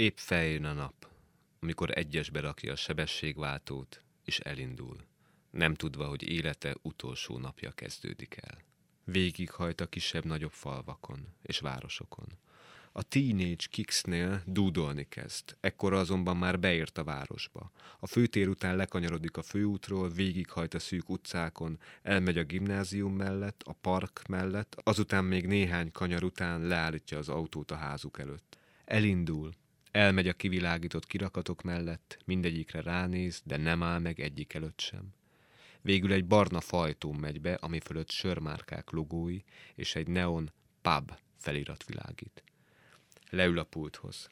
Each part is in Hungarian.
Épp feljön a nap, amikor egyesbe rakja a sebességváltót, és elindul, nem tudva, hogy élete utolsó napja kezdődik el. Végighajt a kisebb-nagyobb falvakon és városokon. A Teenage Kicksnél dúdolni kezd, ekkor azonban már beért a városba. A főtér után lekanyarodik a főútról, végighajt a szűk utcákon, elmegy a gimnázium mellett, a park mellett, azután még néhány kanyar után leállítja az autót a házuk előtt. Elindul, elmegy a kivilágított kirakatok mellett, mindegyikre ránéz, de nem áll meg egyik előtt sem. Végül egy barna fajtón megy be, ami fölött sörmárkák logói, és egy neon pub felirat világít. Leül a pulthoz.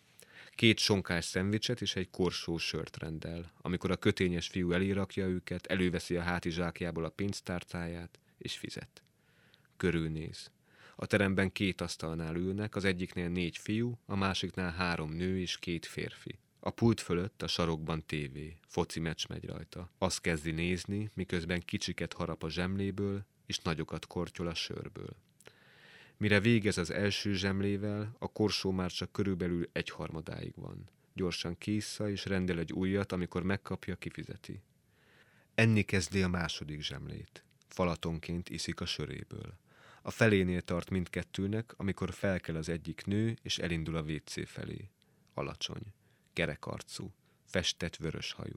Két sonkás szendvicset és egy korsó sört rendel. Amikor a kötényes fiú elérakja őket, előveszi a hátizsákjából a pénztárcáját, és fizet. Körülnéz. A teremben két asztalnál ülnek, az egyiknél négy fiú, a másiknál három nő és két férfi. A pult fölött a sarokban tévé, foci meccs megy rajta. Azt kezdi nézni, miközben kicsiket harap a zsemléből, és nagyokat kortyol a sörből. Mire végez az első zsemlével, a korsó már csak körülbelül egyharmadáig van. Gyorsan késza és rendel egy újat, amikor megkapja, kifizeti. Enni kezdi a második zsemlét. Falatonként iszik a söréből. A felénél tart mindkettőnek, amikor felkel az egyik nő, és elindul a WC felé. Alacsony, kerekarcú, festett vörös hajú.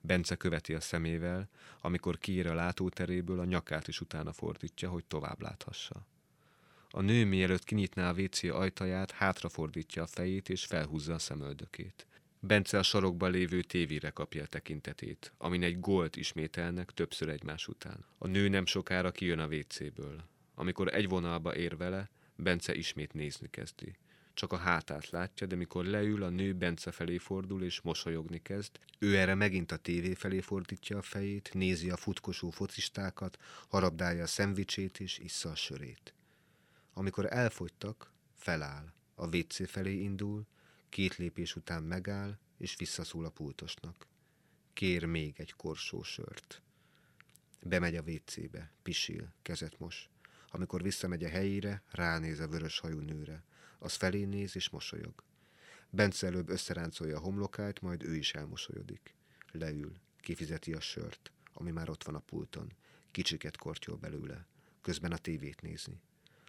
Bence követi a szemével, amikor kiír a látóteréből, a nyakát is utána fordítja, hogy tovább láthassa. A nő mielőtt kinyitná a WC ajtaját, hátrafordítja a fejét és felhúzza a szemöldökét. Bence a sarokban lévő tévére kapja a tekintetét, amin egy gólt ismételnek többször egymás után. A nő nem sokára kijön a WC-ből. Amikor egy vonalba ér vele, Bence ismét nézni kezdi. Csak a hátát látja, de mikor leül, a nő Bence felé fordul és mosolyogni kezd. Ő erre megint a tévé felé fordítja a fejét, nézi a futkosó focistákat, harabdálja a szendvicsét és issza a sörét. Amikor elfogytak, feláll, a WC felé indul, két lépés után megáll, és visszaszól a pultosnak. Kér még egy korsó sört. Bemegy a WC-be, pisil, kezet mos. Amikor visszamegy a helyére, ránéz a vörös hajú nőre. Az felé néz és mosolyog. Bence előbb összeráncolja a homlokát, majd ő is elmosolyodik. Leül, kifizeti a sört, ami már ott van a pulton. Kicsiket kortyol belőle. Közben a tévét nézni.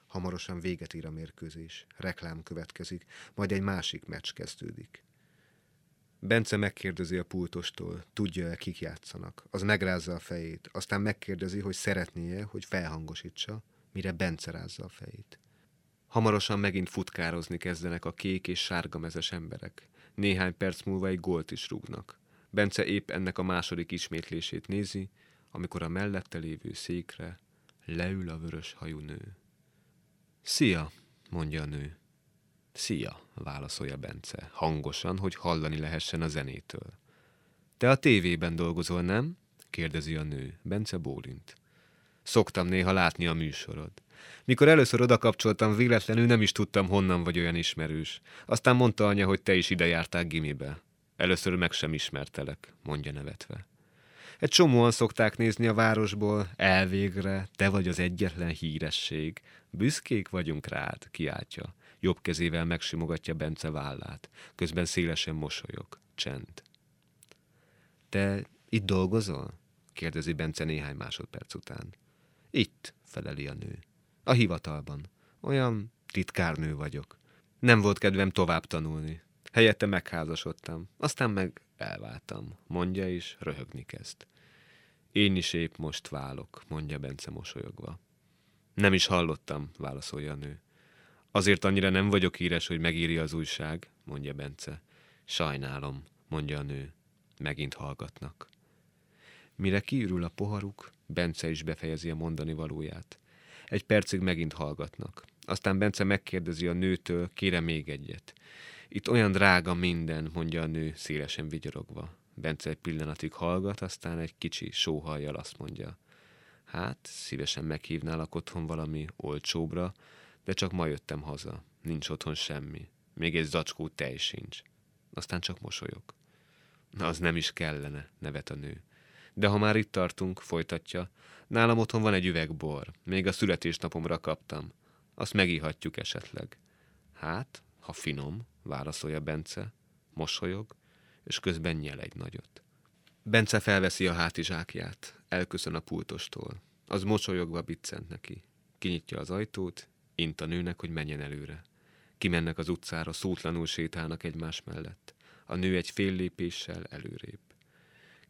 Hamarosan véget ír a mérkőzés. Reklám következik, majd egy másik meccs kezdődik. Bence megkérdezi a pultostól, tudja-e, kik játszanak. Az megrázza a fejét, aztán megkérdezi, hogy szeretnie, hogy felhangosítsa, mire Bence rázza a fejét. Hamarosan megint futkározni kezdenek a kék és sárga mezes emberek. Néhány perc múlva egy gólt is rúgnak. Bence épp ennek a második ismétlését nézi, amikor a mellette lévő székre leül a vörös hajú nő. Szia, mondja a nő. Szia, válaszolja Bence, hangosan, hogy hallani lehessen a zenétől. Te a tévében dolgozol, nem? kérdezi a nő. Bence bólint. Szoktam néha látni a műsorod. Mikor először oda kapcsoltam, véletlenül nem is tudtam, honnan vagy olyan ismerős. Aztán mondta anya, hogy te is ide jártál gimibe. Először meg sem ismertelek, mondja nevetve. Egy csomóan szokták nézni a városból, elvégre, te vagy az egyetlen híresség. Büszkék vagyunk rád, kiáltja. Jobb kezével megsimogatja Bence vállát. Közben szélesen mosolyog. Csend. Te itt dolgozol? kérdezi Bence néhány másodperc után. Itt, feleli a nő. A hivatalban. Olyan titkárnő vagyok. Nem volt kedvem tovább tanulni. Helyette megházasodtam. Aztán meg elváltam, mondja és röhögni kezd. Én is épp most válok, mondja Bence mosolyogva. Nem is hallottam, válaszolja a nő. Azért annyira nem vagyok híres, hogy megírja az újság, mondja Bence. Sajnálom, mondja a nő. Megint hallgatnak. Mire kiürül a poharuk, Bence is befejezi a mondani valóját. Egy percig megint hallgatnak. Aztán Bence megkérdezi a nőtől, kére még egyet. Itt olyan drága minden, mondja a nő, szélesen vigyorogva. Bence egy pillanatig hallgat, aztán egy kicsi sóhajjal azt mondja. Hát, szívesen meghívnálak otthon valami olcsóbra, de csak ma jöttem haza. Nincs otthon semmi. Még egy zacskó tej sincs. Aztán csak mosolyog. Na, az nem is kellene, nevet a nő. De ha már itt tartunk, folytatja, nálam otthon van egy üveg bor. Még a születésnapomra kaptam. Azt megíhatjuk esetleg. Hát, ha finom, válaszolja Bence, mosolyog, és közben nyel egy nagyot. Bence felveszi a hátizsákját, elköszön a pultostól. Az mosolyogva biccent neki. Kinyitja az ajtót, int a nőnek, hogy menjen előre. Kimennek az utcára, szótlanul sétálnak egymás mellett. A nő egy fél lépéssel előrébb.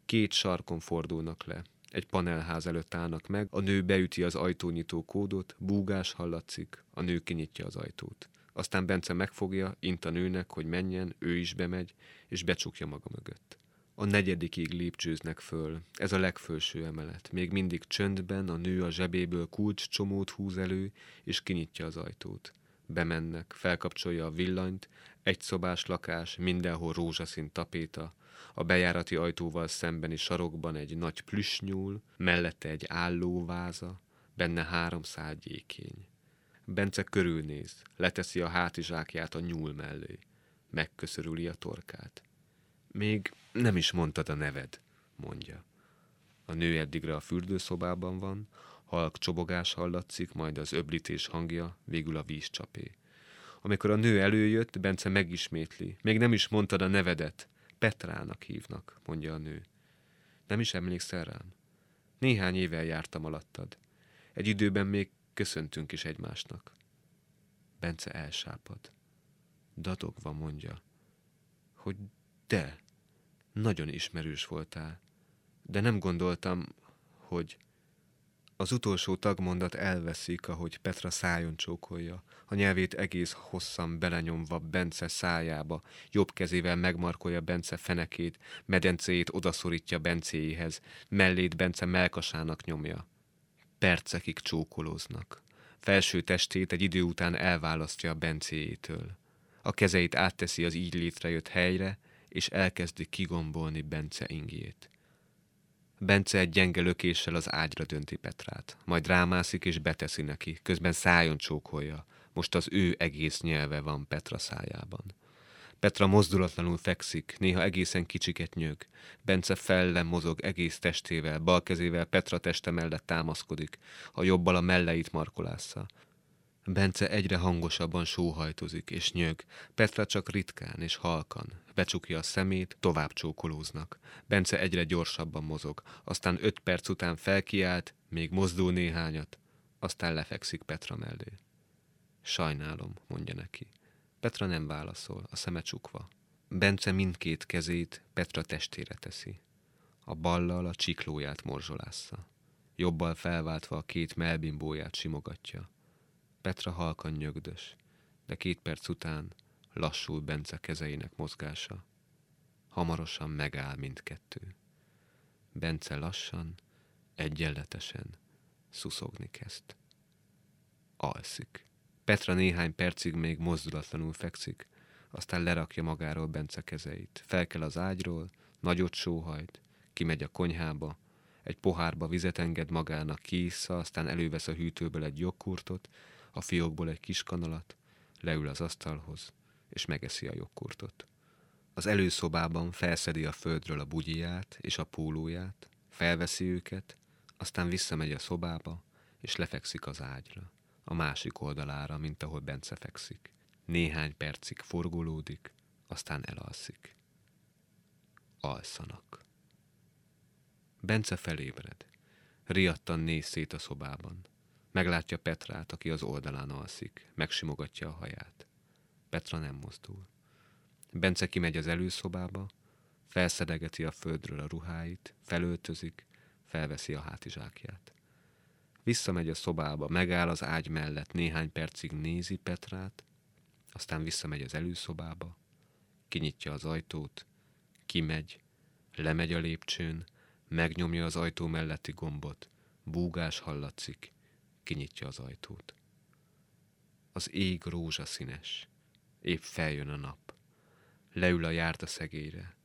Két sarkon fordulnak le, egy panelház előtt állnak meg, a nő beüti az ajtónyitó kódot, búgás hallatszik, a nő kinyitja az ajtót. Aztán Bence megfogja, int a nőnek, hogy menjen, ő is bemegy, és becsukja maga mögött. A negyedikig lépcsőznek föl, ez a legfelső emelet. Még mindig csöndben a nő a zsebéből kulcs csomót húz elő, és kinyitja az ajtót. Bemennek, felkapcsolja a villanyt, egy szobás lakás, mindenhol rózsaszín tapéta, a bejárati ajtóval szembeni sarokban egy nagy plüssnyúl, mellette egy állóváza, benne három szál gyékény. Bence körülnéz, leteszi a hátizsákját a nyúl mellé, megköszörüli a torkát. Még nem is mondtad a neved, mondja. A nő eddigre a fürdőszobában van, halk csobogás hallatszik, majd az öblítés hangja, végül a vízcsapé. Amikor a nő előjött, Bence megismétli. Még nem is mondtad a nevedet. Petrának hívnak, mondja a nő. Nem is emlékszel rám? Néhány éve jártam alattad. Egy időben még köszöntünk is egymásnak. Bence elsápad. Dadogva mondja, hogy de, nagyon ismerős voltál, de nem gondoltam, hogy az utolsó tagmondat elveszik, ahogy Petra szájon csókolja, a nyelvét egész hosszan belenyomva Bence szájába, jobb kezével megmarkolja Bence fenekét, medencéjét odaszorítja Bencéjéhez, mellét Bence melkasának nyomja. Percekig csókolóznak. Felső testét egy idő után elválasztja a Bencéjétől. A kezeit átteszi az így létrejött helyre, és elkezdi kigombolni Bence ingjét. Bence egy gyenge lökéssel az ágyra dönti Petrát, majd rámászik és beteszi neki, közben szájon csókolja. Most az ő egész nyelve van Petra szájában. Petra mozdulatlanul fekszik, néha egészen kicsiket nyög. Bence felle mozog egész testével, bal kezével Petra teste mellett támaszkodik, a jobbal a melleit markolásza. Bence egyre hangosabban sóhajtozik és nyög, Petra csak ritkán és halkan. Becsukja a szemét, tovább csókolóznak. Bence egyre gyorsabban mozog, aztán öt perc után felkiált, még mozdul néhányat, aztán lefekszik Petra mellé. Sajnálom, mondja neki. Petra nem válaszol, a szeme csukva. Bence mindkét kezét Petra testére teszi. A ballal a csiklóját morzsolásza. Jobbal felváltva a két melbimbóját simogatja. Petra halkan nyögdös, de két perc után lassul Bence kezeinek mozgása. Hamarosan megáll mindkettő. Bence lassan, egyenletesen szuszogni kezd. Alszik. Petra néhány percig még mozdulatlanul fekszik, aztán lerakja magáról Bence kezeit. Felkel az ágyról, nagyot sóhajt, kimegy a konyhába, egy pohárba vizet enged magának, kiissza, aztán elővesz a hűtőből egy jogkurtot, a fiókból egy kis kanalat, leül az asztalhoz, és megeszi a jogkurtot. Az előszobában felszedi a földről a bugyiját és a pólóját, felveszi őket, aztán visszamegy a szobába, és lefekszik az ágyra, a másik oldalára, mint ahol Bence fekszik. Néhány percig forgolódik, aztán elalszik. Alszanak. Bence felébred. Riadtan néz szét a szobában. Meglátja Petrát, aki az oldalán alszik, megsimogatja a haját. Petra nem mozdul. Bence kimegy az előszobába, felszedegeti a földről a ruháit, felöltözik, felveszi a hátizsákját. Visszamegy a szobába, megáll az ágy mellett, néhány percig nézi Petrát, aztán visszamegy az előszobába, kinyitja az ajtót, kimegy, lemegy a lépcsőn, megnyomja az ajtó melletti gombot, búgás hallatszik, kinyitja az ajtót. Az ég rózsaszínes, épp feljön a nap. Leül a járta szegélyre,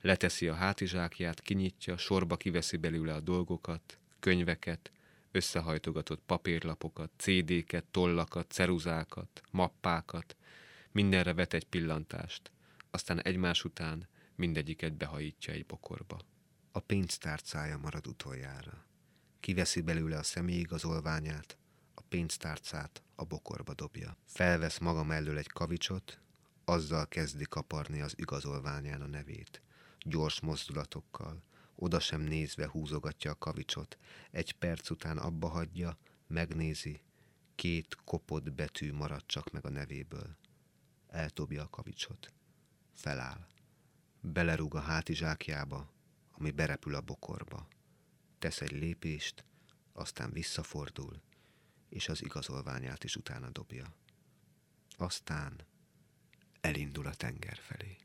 leteszi a hátizsákját, kinyitja, sorba kiveszi belőle a dolgokat, könyveket, összehajtogatott papírlapokat, CD-ket, tollakat, ceruzákat, mappákat, mindenre vet egy pillantást, aztán egymás után mindegyiket behajítja egy bokorba. A pénztárcája marad utoljára. Kiveszi belőle a személyigazolványát, a pénztárcát a bokorba dobja. Felvesz maga mellől egy kavicsot, azzal kezdi kaparni az igazolványán a nevét. Gyors mozdulatokkal, oda sem nézve húzogatja a kavicsot, egy perc után abba hagyja, megnézi, két kopott betű marad csak meg a nevéből. Eltobja a kavicsot. Feláll. Belerúg a hátizsákjába, ami berepül a bokorba. Tesz egy lépést, aztán visszafordul, és az igazolványát is utána dobja. Aztán elindul a tenger felé.